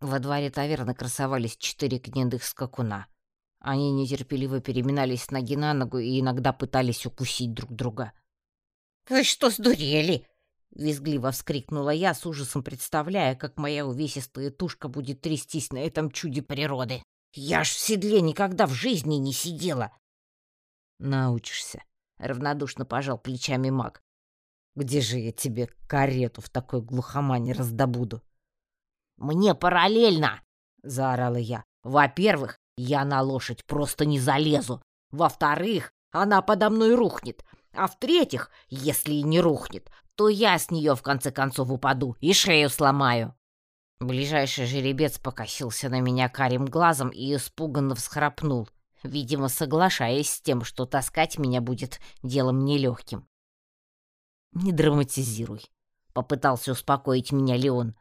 Во дворе таверны красовались четыре гнедых скакуна. Они нетерпеливо переминались с ноги на ногу и иногда пытались укусить друг друга. «Вы что, сдурели?» — визгливо вскрикнула я, с ужасом представляя, как моя увесистая тушка будет трястись на этом чуде природы. «Я ж в седле никогда в жизни не сидела!» «Научишься», — равнодушно пожал плечами маг. «Где же я тебе карету в такой глухомане раздобуду?» «Мне параллельно!» — заорала я. «Во-первых, я на лошадь просто не залезу. Во-вторых, она подо мной рухнет. А в-третьих, если и не рухнет, то я с нее в конце концов упаду и шею сломаю». Ближайший жеребец покосился на меня карим глазом и испуганно всхрапнул, видимо, соглашаясь с тем, что таскать меня будет делом нелегким. «Не драматизируй», — попытался успокоить меня Леон.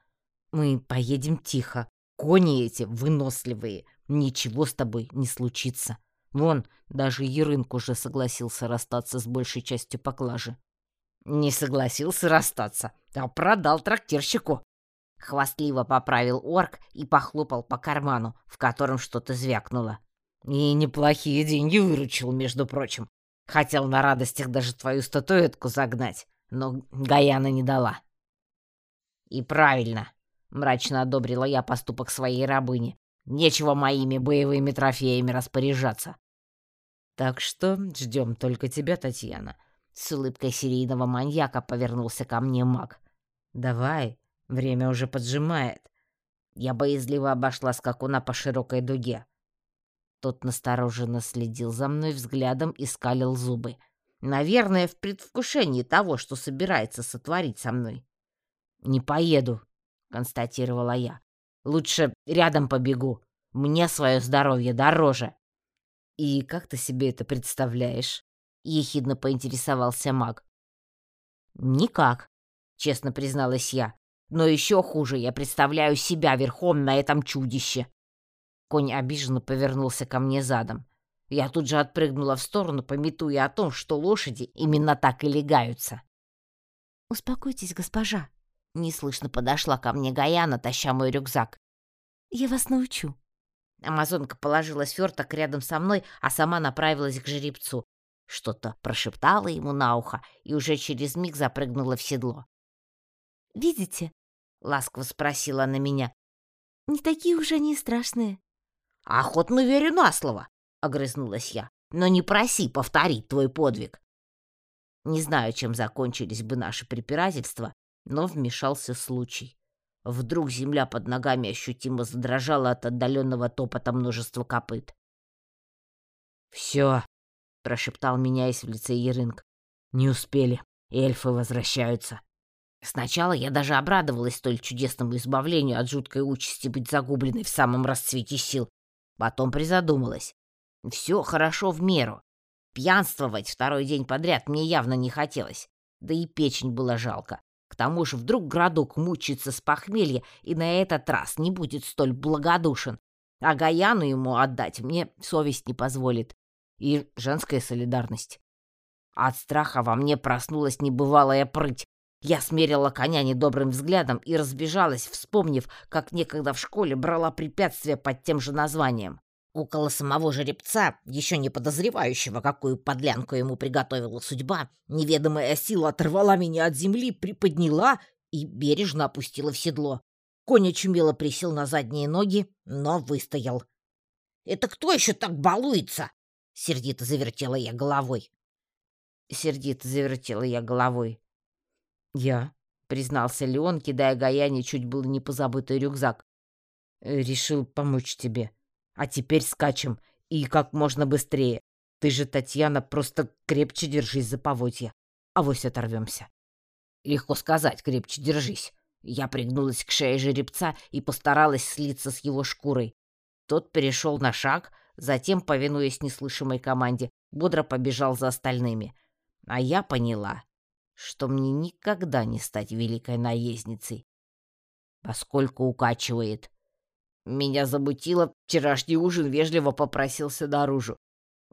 Мы поедем тихо. Кони эти выносливые. Ничего с тобой не случится. Вон, даже Ерынк уже согласился расстаться с большей частью поклажи. Не согласился расстаться, а продал трактирщику. Хвастливо поправил орк и похлопал по карману, в котором что-то звякнуло. И неплохие деньги выручил, между прочим. Хотел на радостях даже твою статуэтку загнать, но Гаяна не дала. И правильно, Мрачно одобрила я поступок своей рабыни. Нечего моими боевыми трофеями распоряжаться. Так что ждем только тебя, Татьяна. С улыбкой серийного маньяка повернулся ко мне маг. Давай, время уже поджимает. Я боязливо обошла скакуна по широкой дуге. Тот настороженно следил за мной взглядом и скалил зубы. Наверное, в предвкушении того, что собирается сотворить со мной. «Не поеду», констатировала я. Лучше рядом побегу. Мне свое здоровье дороже. И как ты себе это представляешь? ехидно поинтересовался маг. Никак, честно призналась я. Но еще хуже, я представляю себя верхом на этом чудище. Конь обиженно повернулся ко мне задом. Я тут же отпрыгнула в сторону, пометуя о том, что лошади именно так и легаются. «Успокойтесь, госпожа», Неслышно подошла ко мне Гаяна, таща мой рюкзак. «Я вас научу». Амазонка положила сверток рядом со мной, а сама направилась к жеребцу. Что-то прошептала ему на ухо и уже через миг запрыгнула в седло. «Видите?» — ласково спросила она меня. «Не такие уже они страшные». «Охотно верю на слово», — огрызнулась я. «Но не проси повторить твой подвиг». Не знаю, чем закончились бы наши препирательства, но вмешался случай. Вдруг земля под ногами ощутимо задрожала от отдаленного топота множества копыт. «Все», — прошептал, меняясь в лице Ерынг. «Не успели. Эльфы возвращаются». Сначала я даже обрадовалась столь чудесному избавлению от жуткой участи быть загубленной в самом расцвете сил. Потом призадумалась. Все хорошо в меру. Пьянствовать второй день подряд мне явно не хотелось. Да и печень было жалко. К тому же вдруг городок мучится с похмелья и на этот раз не будет столь благодушен. А Гаяну ему отдать мне совесть не позволит. И женская солидарность. От страха во мне проснулась небывалая прыть. Я смерила коня недобрым взглядом и разбежалась, вспомнив, как некогда в школе брала препятствия под тем же названием. Около самого жеребца, еще не подозревающего, какую подлянку ему приготовила судьба, неведомая сила оторвала меня от земли, приподняла и бережно опустила в седло. Конь очумело присел на задние ноги, но выстоял. «Это кто еще так балуется?» — сердито завертела я головой. Сердито завертела я головой. «Я», — признался Леон, кидая Гаяне чуть было не позабытый рюкзак. «Решил помочь тебе». А теперь скачем, и как можно быстрее. Ты же, Татьяна, просто крепче держись за поводья. а Авось оторвемся. Легко сказать, крепче держись. Я пригнулась к шее жеребца и постаралась слиться с его шкурой. Тот перешел на шаг, затем, повинуясь неслышимой команде, бодро побежал за остальными. А я поняла, что мне никогда не стать великой наездницей, поскольку укачивает. Меня замутило, вчерашний ужин вежливо попросился наружу.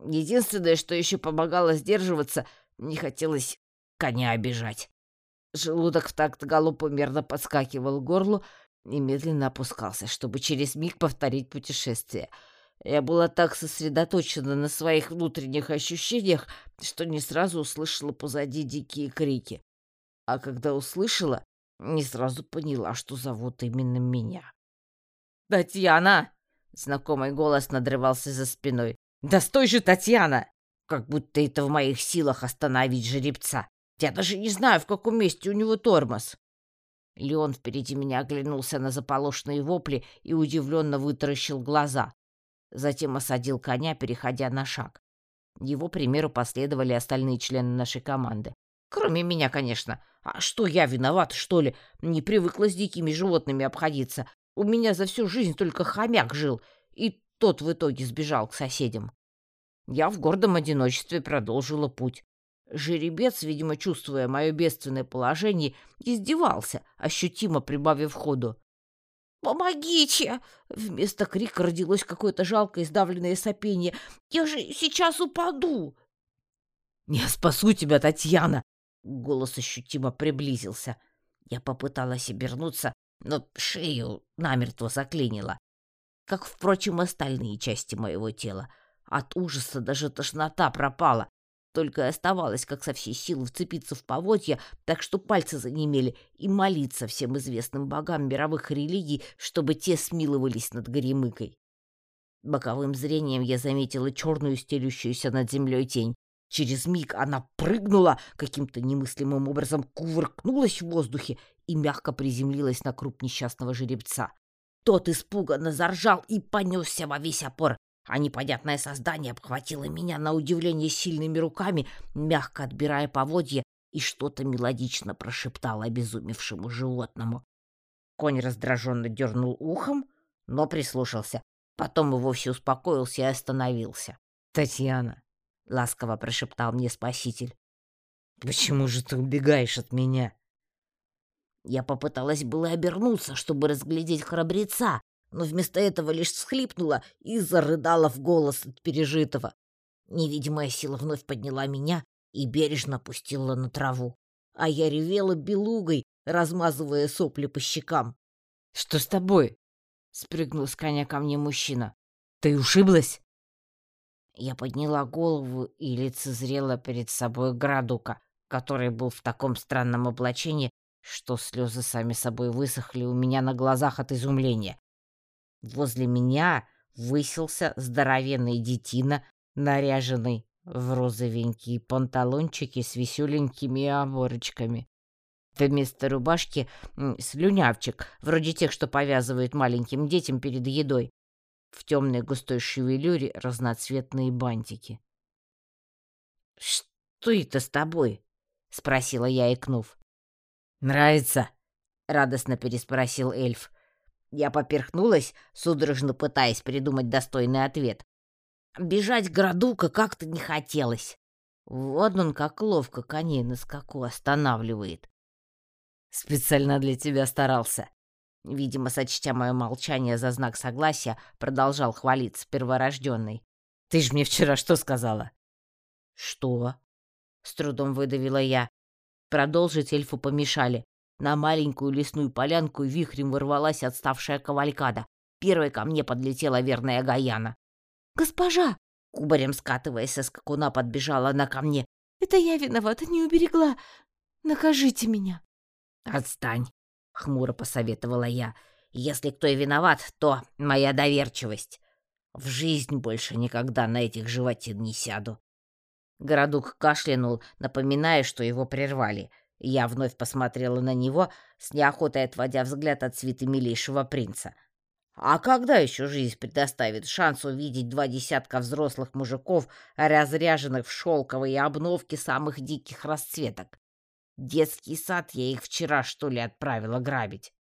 Единственное, что еще помогало сдерживаться, не хотелось коня обижать. Желудок в такт галопу мерно подскакивал к горлу, и медленно опускался, чтобы через миг повторить путешествие. Я была так сосредоточена на своих внутренних ощущениях, что не сразу услышала позади дикие крики. А когда услышала, не сразу поняла, что зовут именно меня. «Татьяна!» — знакомый голос надрывался за спиной. «Да стой же, Татьяна!» Как будто это в моих силах остановить жеребца. Я даже не знаю, в каком месте у него тормоз. Леон впереди меня оглянулся на заполошенные вопли и удивленно вытаращил глаза. Затем осадил коня, переходя на шаг. Его примеру последовали остальные члены нашей команды. Кроме меня, конечно. А что, я виноват, что ли? Не привыкла с дикими животными обходиться. У меня за всю жизнь только хомяк жил, и тот в итоге сбежал к соседям. Я в гордом одиночестве продолжила путь. Жеребец, видимо, чувствуя мое бедственное положение, издевался, ощутимо прибавив ходу. «Помогите!» Вместо крика родилось какое-то жалкое издавленное сопение. «Я же сейчас упаду!» «Я спасу тебя, Татьяна!» Голос ощутимо приблизился. Я попыталась обернуться, но шею намертво заклинило. Как, впрочем, остальные части моего тела. От ужаса даже тошнота пропала. Только и оставалось, как со всей силы вцепиться в поводья, так что пальцы занемели, и молиться всем известным богам мировых религий, чтобы те смиловались над горемыкой. Боковым зрением я заметила черную стелющуюся над землей тень. Через миг она прыгнула, каким-то немыслимым образом кувыркнулась в воздухе и мягко приземлилась на круп несчастного жеребца. Тот испуганно заржал и понесся во весь опор, а непонятное создание обхватило меня на удивление сильными руками, мягко отбирая поводья, и что-то мелодично прошептало обезумевшему животному. Конь раздраженно дернул ухом, но прислушался. Потом и вовсе успокоился и остановился. «Татьяна!» — ласково прошептал мне спаситель. «Почему же ты убегаешь от меня?» Я попыталась было обернуться, чтобы разглядеть храбреца, но вместо этого лишь всхлипнула и зарыдала в голос от пережитого. Невидимая сила вновь подняла меня и бережно опустила на траву, а я ревела белугой, размазывая сопли по щекам. — Что с тобой? — спрыгнул с коня ко мне мужчина. — Ты ушиблась? Я подняла голову и лицезрела перед собой Градука, который был в таком странном облачении, что слезы сами собой высохли у меня на глазах от изумления. Возле меня высился здоровенный детина, наряженный в розовенькие панталончики с веселенькими оборочками. Вместо рубашки слюнявчик, вроде тех, что повязывают маленьким детям перед едой. В темной густой шевелюре разноцветные бантики. «Что это с тобой?» — спросила я, икнув. «Нравится?» — радостно переспросил эльф. Я поперхнулась, судорожно пытаясь придумать достойный ответ. Бежать Градука как-то не хотелось. Вот он как ловко коней на скаку останавливает. Специально для тебя старался. Видимо, сочтя мое молчание за знак согласия, продолжал хвалиться перворожденный. Ты ж мне вчера что сказала? Что? С трудом выдавила я. Продолжить эльфу помешали. На маленькую лесную полянку вихрем ворвалась отставшая кавалькада. Первой ко мне подлетела верная Гаяна. «Госпожа!» Кубарем скатываясь со скакуна, подбежала она ко мне. «Это я виновата, не уберегла. Накажите меня!» «Отстань!» — хмуро посоветовала я. «Если кто и виноват, то моя доверчивость. В жизнь больше никогда на этих животин не сяду». Городук кашлянул, напоминая, что его прервали — я вновь посмотрела на него, с неохотой отводя взгляд от свиты милейшего принца. А когда еще жизнь предоставит шанс увидеть два десятка взрослых мужиков, разряженных в шелковые обновки самых диких расцветок? Детский сад я их вчера, что ли, отправила грабить.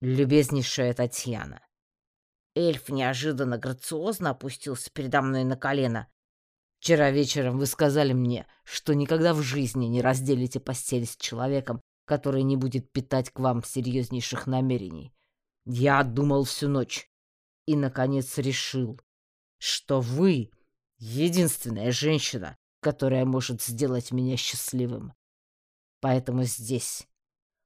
Любезнейшая Татьяна. Эльф неожиданно грациозно опустился передо мной на колено. Вчера вечером вы сказали мне, что никогда в жизни не разделите постель с человеком, который не будет питать к вам серьезнейших намерений. Я думал всю ночь и, наконец, решил, что вы — единственная женщина, которая может сделать меня счастливым. Поэтому здесь,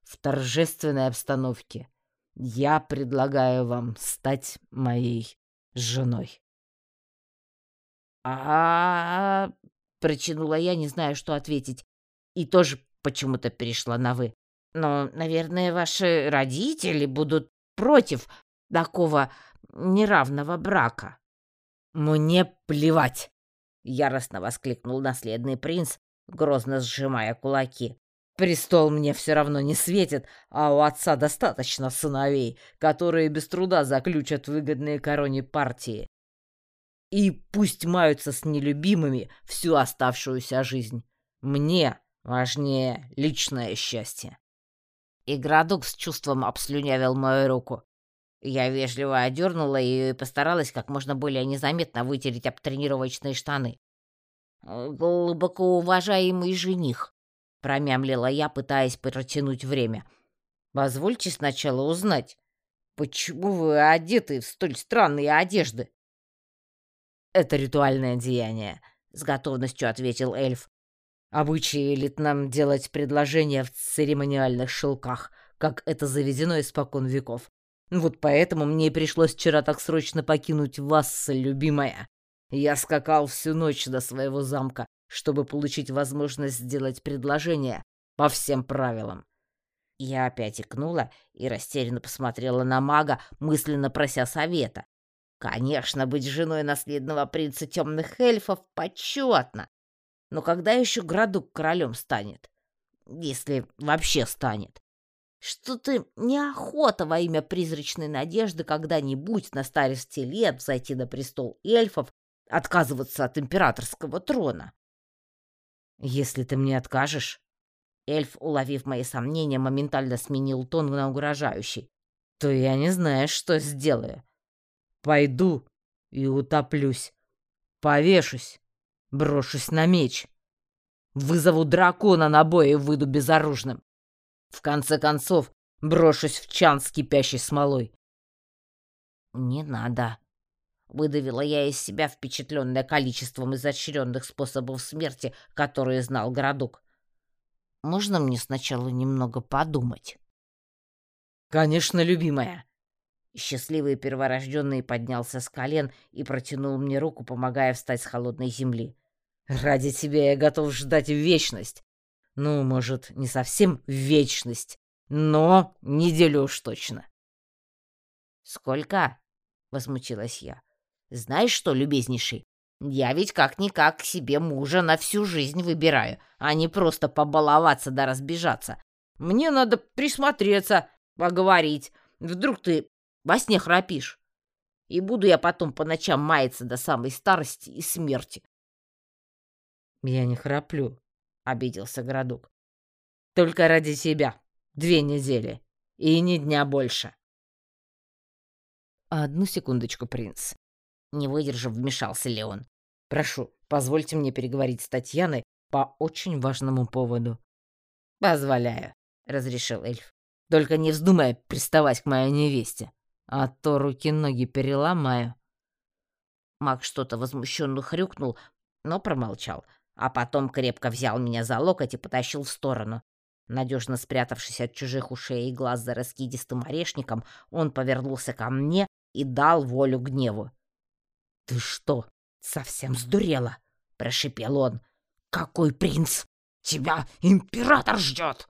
в торжественной обстановке, Я предлагаю вам стать моей женой. А, протянула я, не знаю, что ответить, и тоже почему-то перешла на вы. Но, наверное, ваши родители будут против такого неравного брака. Мне плевать, яростно воскликнул наследный принц, грозно сжимая кулаки. Престол мне все равно не светит, а у отца достаточно сыновей, которые без труда заключат выгодные короне партии. И пусть маются с нелюбимыми всю оставшуюся жизнь. Мне важнее личное счастье. И Градук с чувством обслюнявил мою руку. Я вежливо одернула ее и постаралась как можно более незаметно вытереть об тренировочные штаны. «Глубоко уважаемый жених», — промямлила я, пытаясь протянуть время. «Позвольте сначала узнать, почему вы одеты в столь странные одежды?» «Это ритуальное деяние», — с готовностью ответил эльф. «Обычай велит нам делать предложения в церемониальных шелках, как это заведено испокон веков. Вот поэтому мне пришлось вчера так срочно покинуть вас, любимая. Я скакал всю ночь до своего замка, чтобы получить возможность сделать предложение по всем правилам. Я опять икнула и растерянно посмотрела на мага, мысленно прося совета. Конечно, быть женой наследного принца темных эльфов почетно. Но когда еще Градук королем станет? Если вообще станет. Что-то неохота во имя призрачной надежды когда-нибудь на старости лет зайти на престол эльфов, отказываться от императорского трона. Если ты мне откажешь, эльф, уловив мои сомнения, моментально сменил тон на угрожающий, то я не знаю, что сделаю. Пойду и утоплюсь, повешусь, брошусь на меч, вызову дракона на бой и выйду безоружным. В конце концов, брошусь в чан с кипящей смолой. «Не надо», Выдавила я из себя впечатленная количеством изощренных способов смерти, которые знал городок. «Можно мне сначала немного подумать?» «Конечно, любимая!» Счастливый перворожденный поднялся с колен и протянул мне руку, помогая встать с холодной земли. «Ради тебя я готов ждать вечность. Ну, может, не совсем вечность, но неделю уж точно». «Сколько?» — возмутилась я. Знаешь что, любезнейший, я ведь как-никак себе мужа на всю жизнь выбираю, а не просто побаловаться да разбежаться. Мне надо присмотреться, поговорить. Вдруг ты во сне храпишь. И буду я потом по ночам маяться до самой старости и смерти. Я не храплю, — обиделся городок. Только ради себя. Две недели. И ни дня больше. Одну секундочку, принц. Не выдержав, вмешался Леон. «Прошу, позвольте мне переговорить с Татьяной по очень важному поводу». «Позволяю», — разрешил эльф. «Только не вздумай приставать к моей невесте, а то руки-ноги переломаю». Маг что-то возмущенно хрюкнул, но промолчал, а потом крепко взял меня за локоть и потащил в сторону. Надежно спрятавшись от чужих ушей и глаз за раскидистым орешником, он повернулся ко мне и дал волю гневу. «Ты что, совсем сдурела?» — прошипел он. «Какой принц? Тебя император ждет!»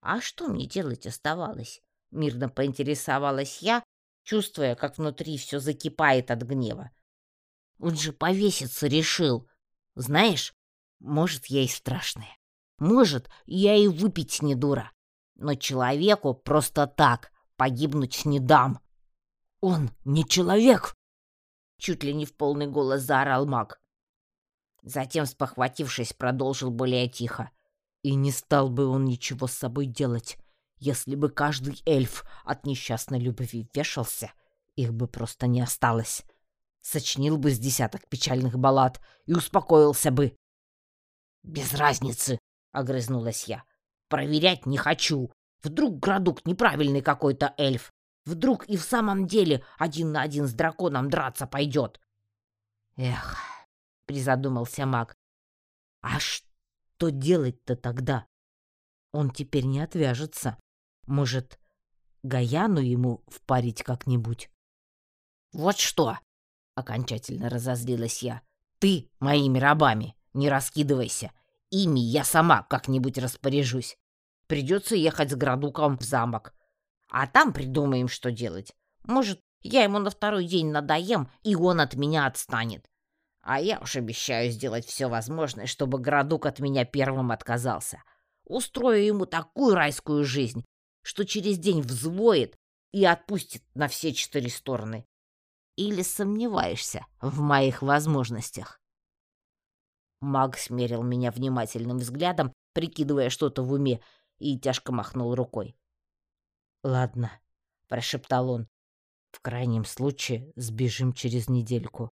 «А что мне делать оставалось?» — мирно поинтересовалась я, чувствуя, как внутри все закипает от гнева. «Он же повеситься решил. Знаешь, может, я и страшная. Может, я и выпить не дура. Но человеку просто так погибнуть не дам. Он не человек!» Чуть ли не в полный голос заорал маг. Затем, спохватившись, продолжил более тихо. И не стал бы он ничего с собой делать, если бы каждый эльф от несчастной любви вешался, их бы просто не осталось. Сочинил бы с десяток печальных баллад и успокоился бы. «Без разницы», — огрызнулась я. «Проверять не хочу. Вдруг Градук неправильный какой-то эльф. Вдруг и в самом деле один на один с драконом драться пойдет. Эх, призадумался маг. А что делать-то тогда? Он теперь не отвяжется. Может, Гаяну ему впарить как-нибудь. «Вот что!» — окончательно разозлилась я. «Ты моими рабами, не раскидывайся. Ими я сама как-нибудь распоряжусь. Придется ехать с Градуком в замок. А там придумаем, что делать. Может, я ему на второй день надоем, и он от меня отстанет. А я уж обещаю сделать все возможное, чтобы Градук от меня первым отказался. Устрою ему такую райскую жизнь, что через день взвоет и отпустит на все четыре стороны. Или сомневаешься в моих возможностях? Маг смерил меня внимательным взглядом, прикидывая что-то в уме, и тяжко махнул рукой. «Ладно», — прошептал он. «В крайнем случае сбежим через недельку.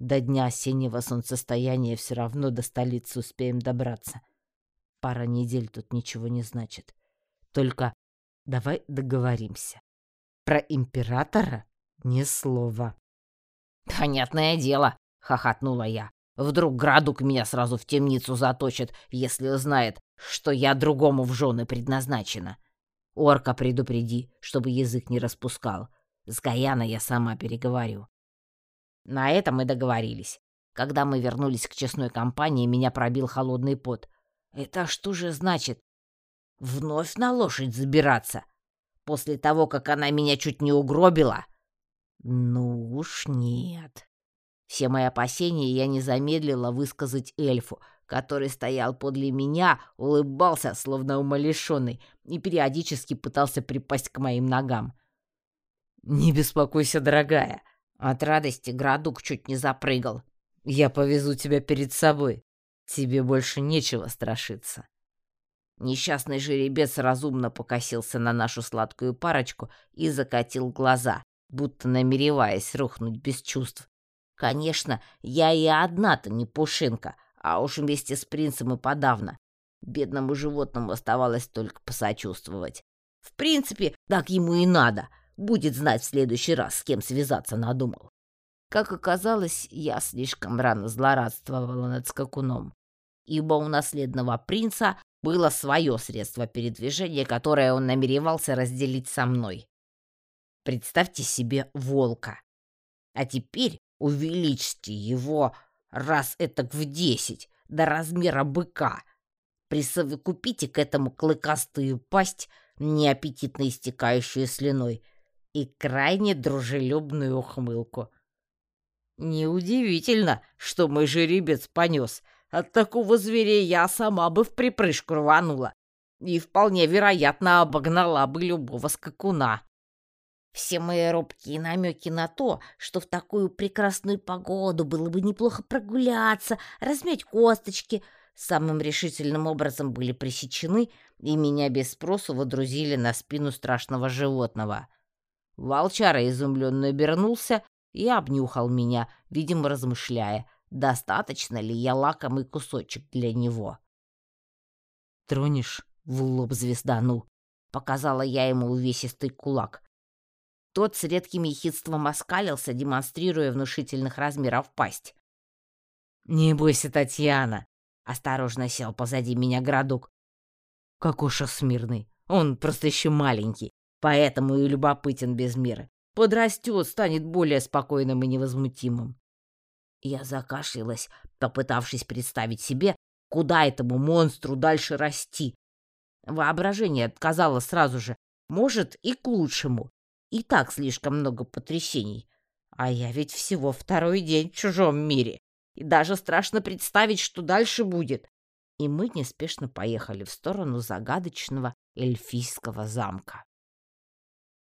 До дня осеннего солнцестояния все равно до столицы успеем добраться. Пара недель тут ничего не значит. Только давай договоримся. Про императора ни слова». «Понятное дело», — хохотнула я. Вдруг Градук меня сразу в темницу заточит, если узнает, что я другому в жены предназначена. Орка предупреди, чтобы язык не распускал. С Гаяна я сама переговорю. На этом мы договорились. Когда мы вернулись к честной компании, меня пробил холодный пот. Это что же значит? Вновь на лошадь забираться? После того, как она меня чуть не угробила? Ну уж нет. Все мои опасения я не замедлила высказать эльфу, который стоял подле меня, улыбался, словно умалишенный, и периодически пытался припасть к моим ногам. «Не беспокойся, дорогая!» От радости Градук чуть не запрыгал. «Я повезу тебя перед собой. Тебе больше нечего страшиться». Несчастный жеребец разумно покосился на нашу сладкую парочку и закатил глаза, будто намереваясь рухнуть без чувств Конечно, я и одна-то не пушинка, а уж вместе с принцем и подавно. Бедному животному оставалось только посочувствовать. В принципе, так ему и надо. Будет знать в следующий раз, с кем связаться надумал. Как оказалось, я слишком рано злорадствовала над скакуном, ибо у наследного принца было свое средство передвижения, которое он намеревался разделить со мной. Представьте себе волка. А теперь Увеличьте его раз этак в десять до размера быка. Присовокупите к этому клыкастую пасть, неаппетитно истекающую слюной, и крайне дружелюбную ухмылку. Неудивительно, что мой жеребец понес. От такого зверя я сама бы в припрыжку рванула и вполне вероятно обогнала бы любого скакуна. Все мои робкие намеки на то, что в такую прекрасную погоду было бы неплохо прогуляться, размять косточки, самым решительным образом были пресечены, и меня без спросу водрузили на спину страшного животного. Волчара изумленно обернулся и обнюхал меня, видимо, размышляя, достаточно ли я лакомый кусочек для него. «Тронешь?» — в лоб звездану. Показала я ему увесистый кулак. Тот с редким ехидством оскалился, демонстрируя внушительных размеров пасть. «Не бойся, Татьяна!» — осторожно сел позади меня городок. «Кокоша смирный, он просто еще маленький, поэтому и любопытен без меры. Подрастет, станет более спокойным и невозмутимым». Я закашлялась, попытавшись представить себе, куда этому монстру дальше расти. Воображение отказало сразу же, может, и к лучшему. И так слишком много потрясений. А я ведь всего второй день в чужом мире. И даже страшно представить, что дальше будет. И мы неспешно поехали в сторону загадочного эльфийского замка.